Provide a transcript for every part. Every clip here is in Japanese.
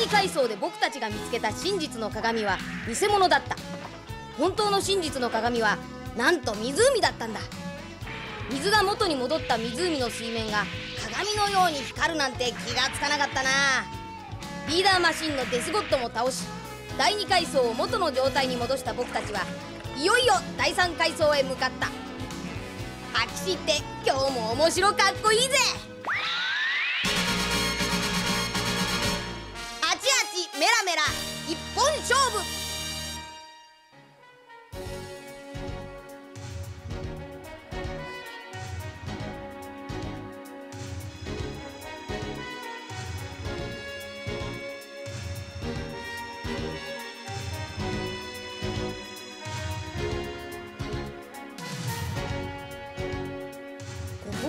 二階層で僕たちが見つけた真実の鏡は偽物だった。本当の真実の鏡はなんと湖だったんだ。水が元に戻った湖の水面が鏡のように光るなんて気がつかなかったな。リーダーマシンのデスゴッドも倒し第2階層を元の状態に戻した僕たちはいよいよ第3階層へ向かった。アキシって今日も面白かっこいいぜ。メラメラ一本勝負。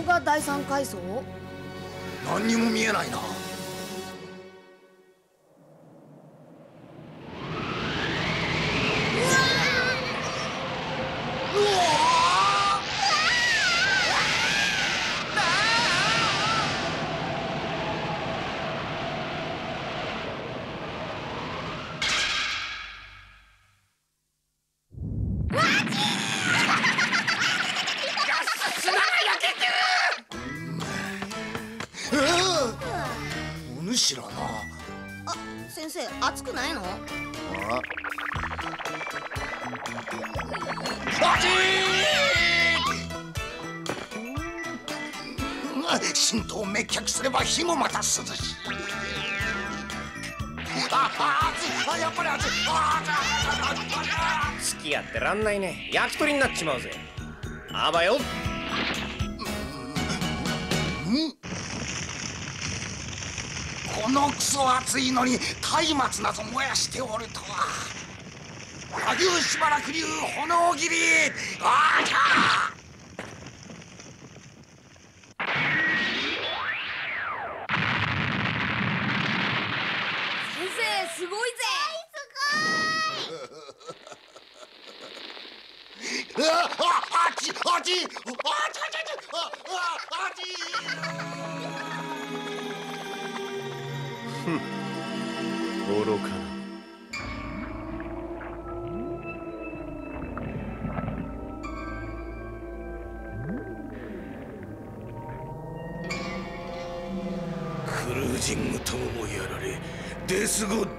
が第三階層？何にも見えないなな。あ先生熱くないの？あ浸透滅却すれば火もまた涼しい。ああやっぱり熱い。ああ付き合ってらんない。ね焼き鳥になっちまうぜあばよのクソ暑いのに松明なぞ燃やしておるとは。和牛しばらく流炎切り。あーきゃ先生すごいぜ。すごい。ああちあちあち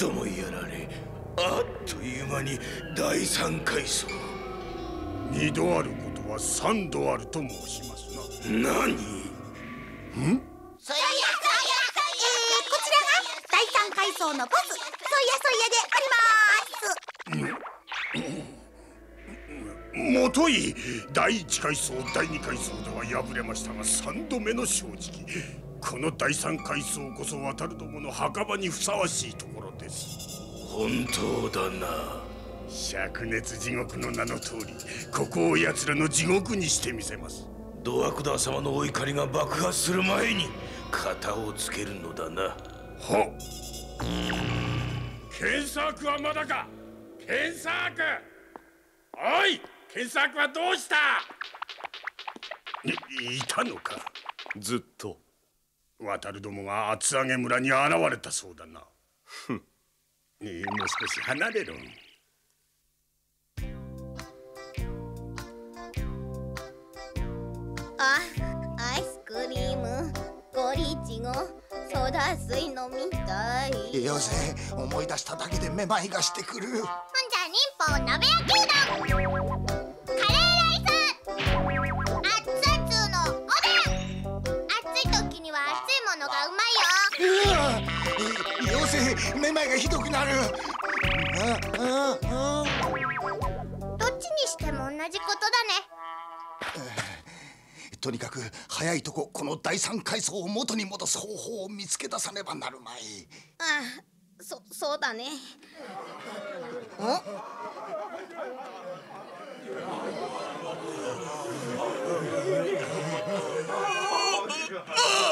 スゴッドもやられあっという間に第三階層。二度あることは三度あると申しますな。何？ん？そやそやえー、こちらが第三階層のボス。そいやそいやであります。もとい。第一階層第二階層では敗れましたが三度目の正直。この第三階層こそ渡るどもの墓場にふさわしいところです。本当だな。灼熱地獄の名の通りここを奴らの地獄にしてみせます。ドアクダー様のお怒りが爆発する前に型をつけるのだな。はっ。ケンサークはまだか。ケンサークおいケンサークはどうした？いいたのか。ずっと。渡るどもが厚揚げ村に現れたそうだな。ふんもう少し離れろ。あアイスクリーム。ゴリチゴソーダ水飲みたい。よせ思い出しただけでめまいがしてくる。ほんじゃ忍法鍋焼きうどんめまいがひどくなる。どっちにしても同じことだね。とにかく早いとここの第三階層を元に戻す方法を見つけ出さねばなるまい。ああそそうだね。お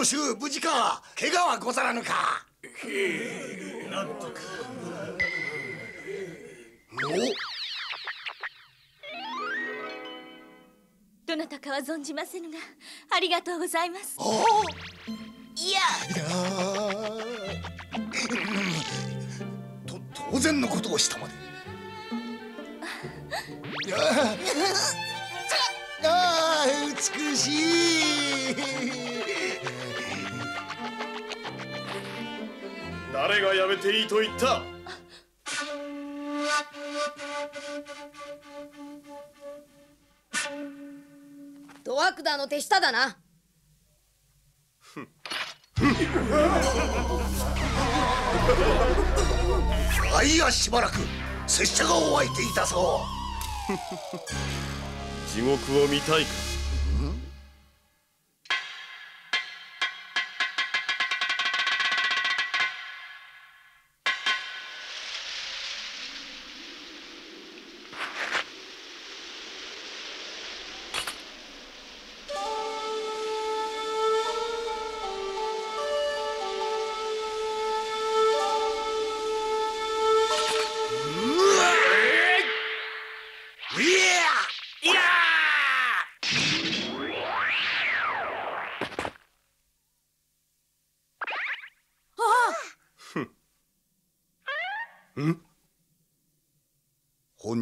の衆無事か怪我はござらぬか？どなたかは存じませぬがありがとうございます。いや。と当然のことをしたまで。ああ美しい誰がやめていいと言った？ドワクダーの手下だな。あいやしばらく拙者がお相手いたぞ地獄を見たいか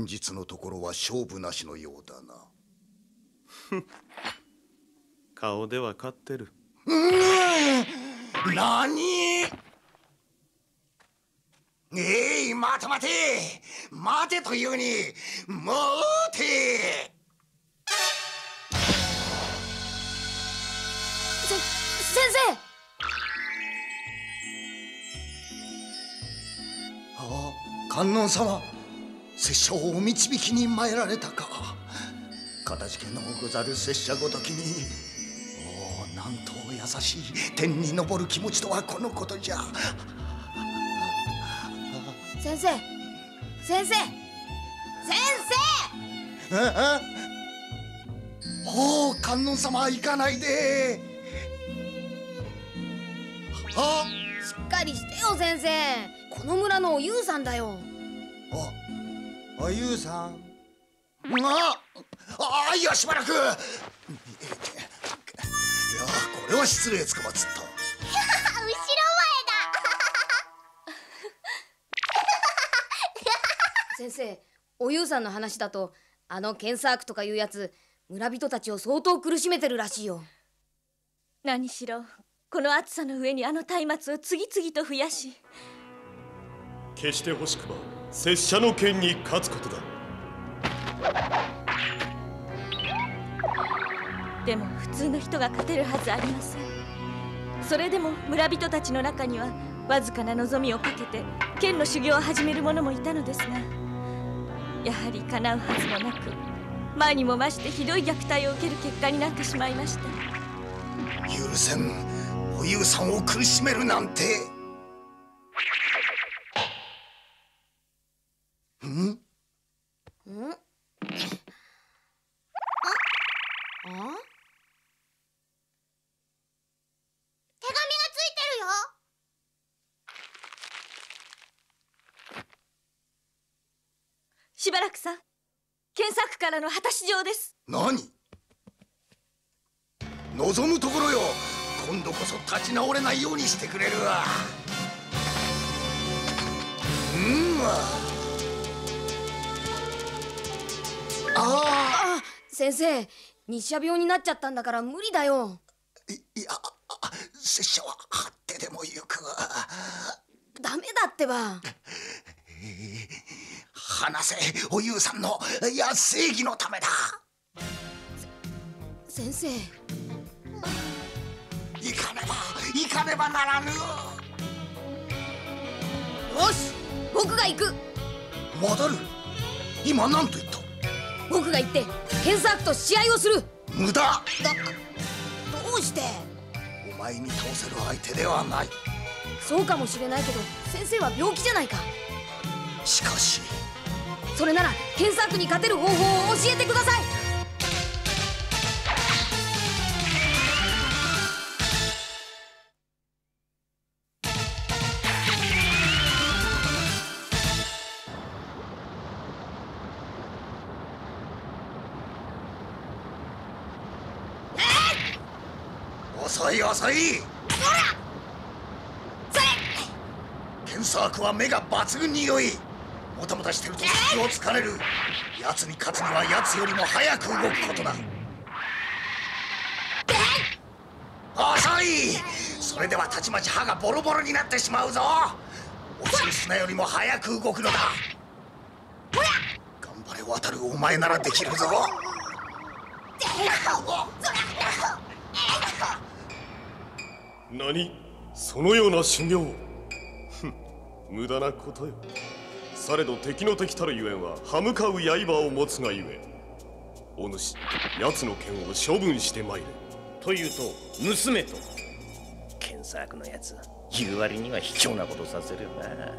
日のところは勝負なしのようだな。顔では勝ってる。何？えい待て待て。待てというに待て。せ先生！ああ観音様拙者をお導きに参られたか。かたじけのうござる拙者ごときにおおなんと優しい天に昇る気持ちとはこのことじゃ。先生先生先ああおお観音様行かないで。あ？生しっかりしてよ先生。この村のおゆうさんだよ。あおゆうさん。ああいやしばらくいやこれは失礼つかまつった。後 ろ先生おゆうさんの話だとあのケンサークとかいうやつ村人たちを相当苦しめてるらしいよ。何しろこの暑さの上にあの松明を次々と増やし。決して欲しくば拙者の剣に勝つことだ。でも普通の人が勝てるはずありません。それでも村人たちの中にはわずかな望みをかけて剣の修行を始める者もいたのですがやはり叶うはずもなく前にも増してひどい虐待を受ける結果になってしまいました。許せんおゆうさんを苦しめるなんてからの果たし状です。何？望むところよ。今度こそ立ち直れないようにしてくれるわ。うんわ。ああ先生日射病になっちゃったんだから無理だよ。あいいやあ拙者は張ってでも行くわ。ダメだってば 話せおゆうさんのいや正義のためだ。先生。行かねば行かねばならぬ。よし僕が行く。戻る。今何と言った？僕が行ってケンサークと試合をする。無駄。だどうして？お前に倒せる相手ではない。そうかもしれないけど先生は病気じゃないか。しかしそれなら検索に勝てる方法を教えてください。遅い遅い。ケンサークは目が抜群に良いもたもたしてると隙を突かれる。奴に勝つには奴よりも早く動くことだ。遅い。それではたちまち歯がボロボロになってしまうぞ。落ちる砂よりも早く動くのだ。頑張れ渡るお前ならできるぞ。何？そのような修行無駄なことよ。されど敵の敵たるゆえんは歯向かう刃を持つがゆえお主奴の剣を処分してまいれというと娘と。検索のやつ言う割には卑怯なことさせるよな。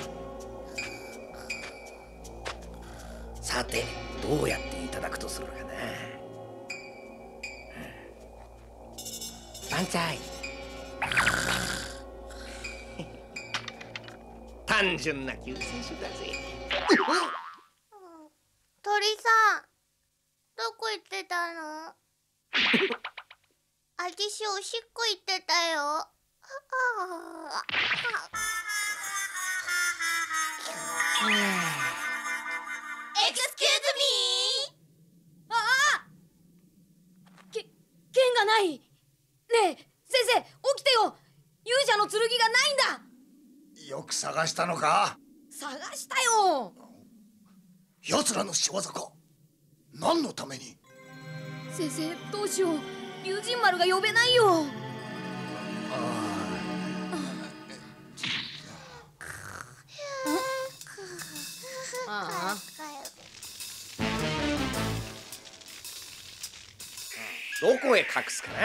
さてどうやっていただくとするかな。万歳単純な救世主だぜ。鳥さんどこ行ってたの？あたしおしっこ行ってたよ。エクスキューズミー。ああけ剣がない。ねえ先生起きてよ。勇者の剣がないんだよく探したのか？探したよ。奴らの仕業か？何のために？先生どうしよう。龍神丸が呼べないよ。ああ。どこへ隠すかな？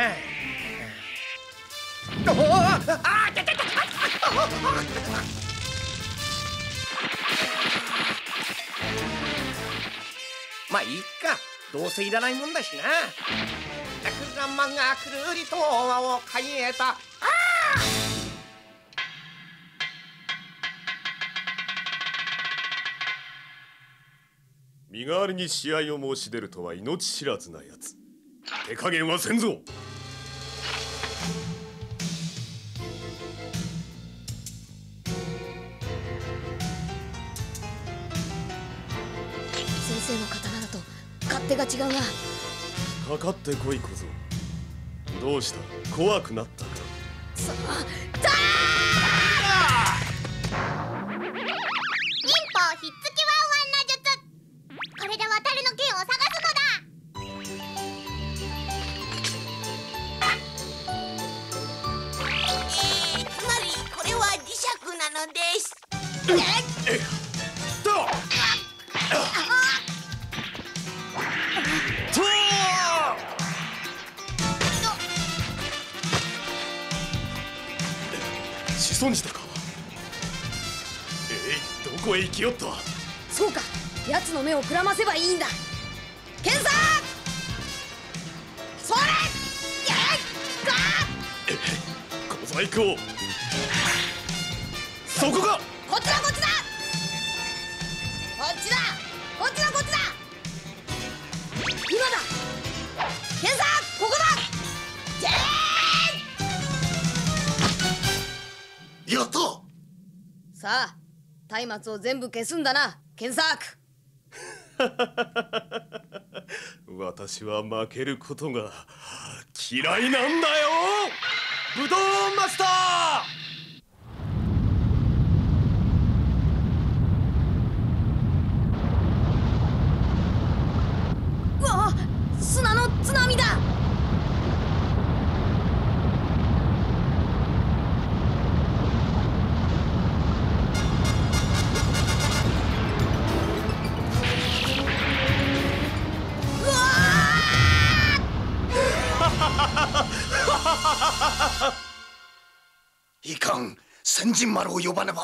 ああ痛い痛い痛いまあいいか。どうせいらないもんだしな。悪魔がくるりと輪を変えた。ああ身代わりに試合を申し出るとは命知らずなやつ。手加減はせんぞ。手が違うな。かかってこい小僧。どうした？怖くなったか？さあ忍法ひっつきワンワンの術。これで渡るの剣を探すのだ。つまりこれは磁石なのです。子 えいどこへ行きよったそうか。奴の目をくらませばいいんだ。検査！それ！小細工を。そこか！こっちだこっちだ！こっちだ！こっちだこっちだ！今だ！検査！ここだ！やった！さあ松明を全部消すんだな。検索。私は負けることが嫌いなんだよ。ブドウマスター。千人丸を呼ばねば。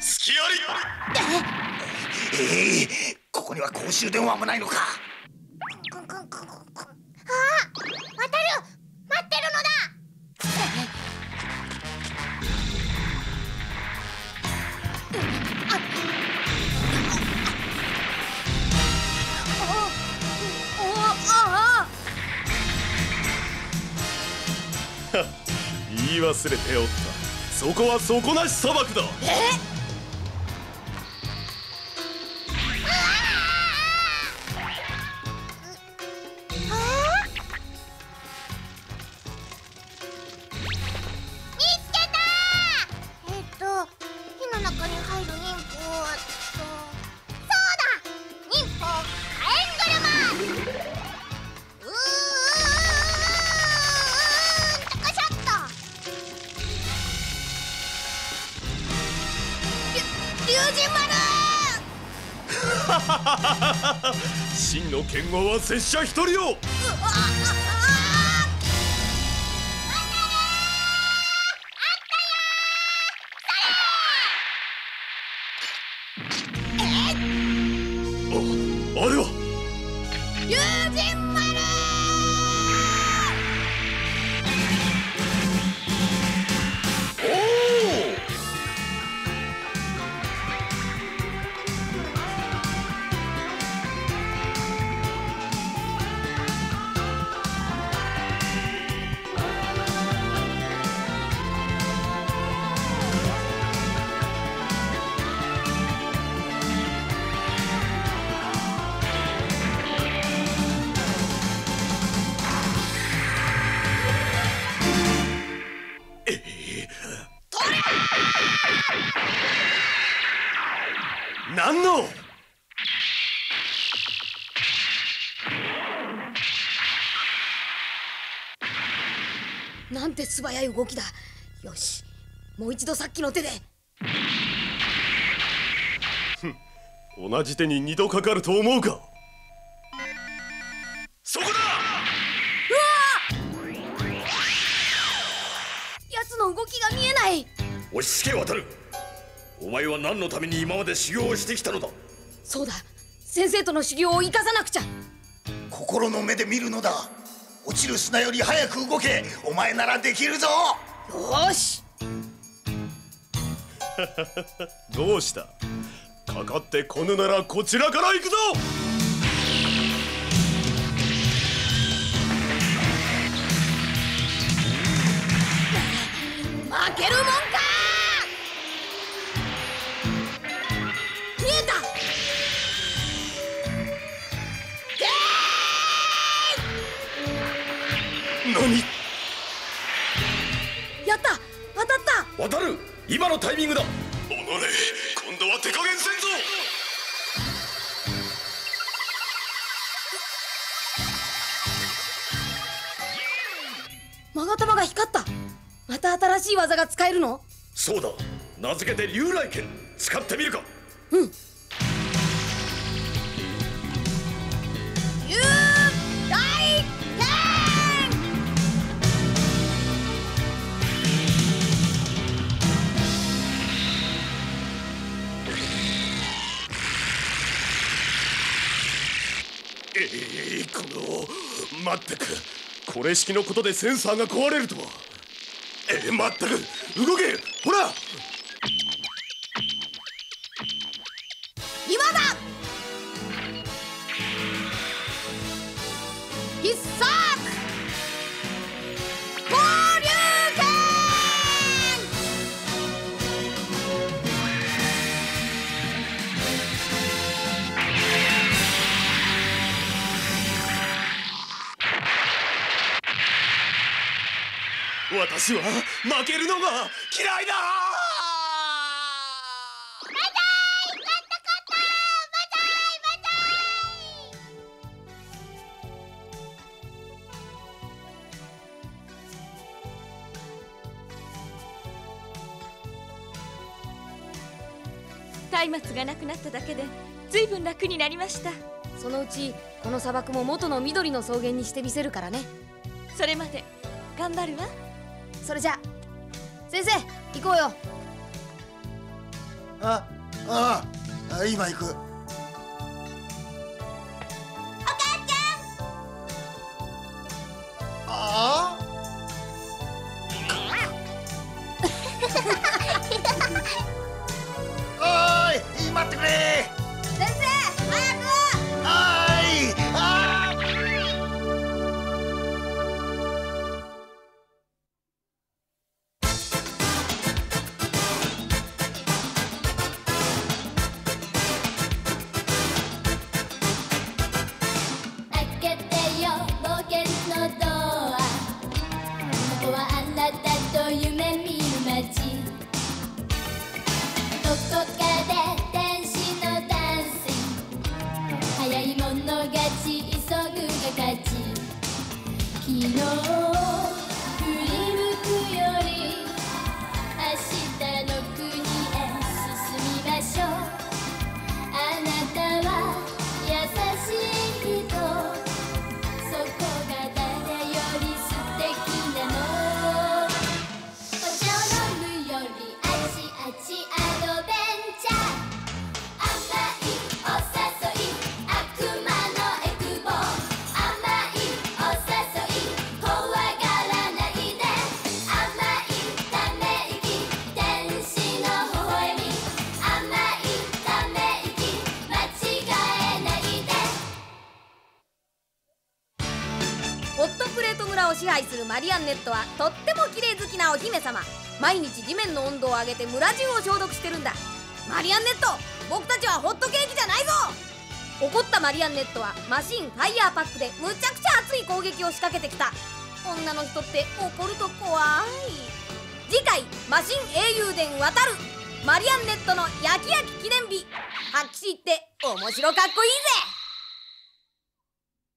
隙あり。ええー、ここには公衆電話もないのか言い忘れておった。そこは底なし砂漠だ。え？っ剣豪は拙者一人を。素早い動きだ。よし。もう一度さっきの手で。同じ手に二度かかると思うか。そこだ！奴の動きが見えない。落ち着け渡る。お前は何のために今まで修行をしてきたのだ？そうだ。先生との修行を生かさなくちゃ。心の目で見るのだ落ちる砂より早く動け。お前ならできるぞ。よし。どうした？かかってこぬならこちらから行くぞ！負けるもん渡る。今のタイミングだ。おのれ今度は手加減せんぞ。勾玉が光った。また新しい技が使えるの？そうだ。名付けて竜雷剣。使ってみるか。うんのまったくこれ式のことでセンサーが壊れるとは。ええまったく動け。ほら。今だ。必殺。私は負けるのが嫌いだ。松明がなくなっただけでずいぶん楽になりましたそのうちこの砂漠も元の緑の草原にしてみせるからねそれまで頑張るわそれじゃ。先生行こうよ。あああ今行く。know. 村を支配するマリアンネットはとっても綺麗好きなお姫様。毎日地面の温度を上げて村中を消毒してるんだ。マリアンネット僕たちはホットケーキじゃないぞ。怒ったマリアンネットはマシンファイヤーパックでむちゃくちゃ熱い攻撃を仕掛けてきた。女の人って怒ると怖い。次回「魔神英雄伝ワタル」マリアンネットの焼き焼き記念日。ハッキシ言って面白かっこいいぜ。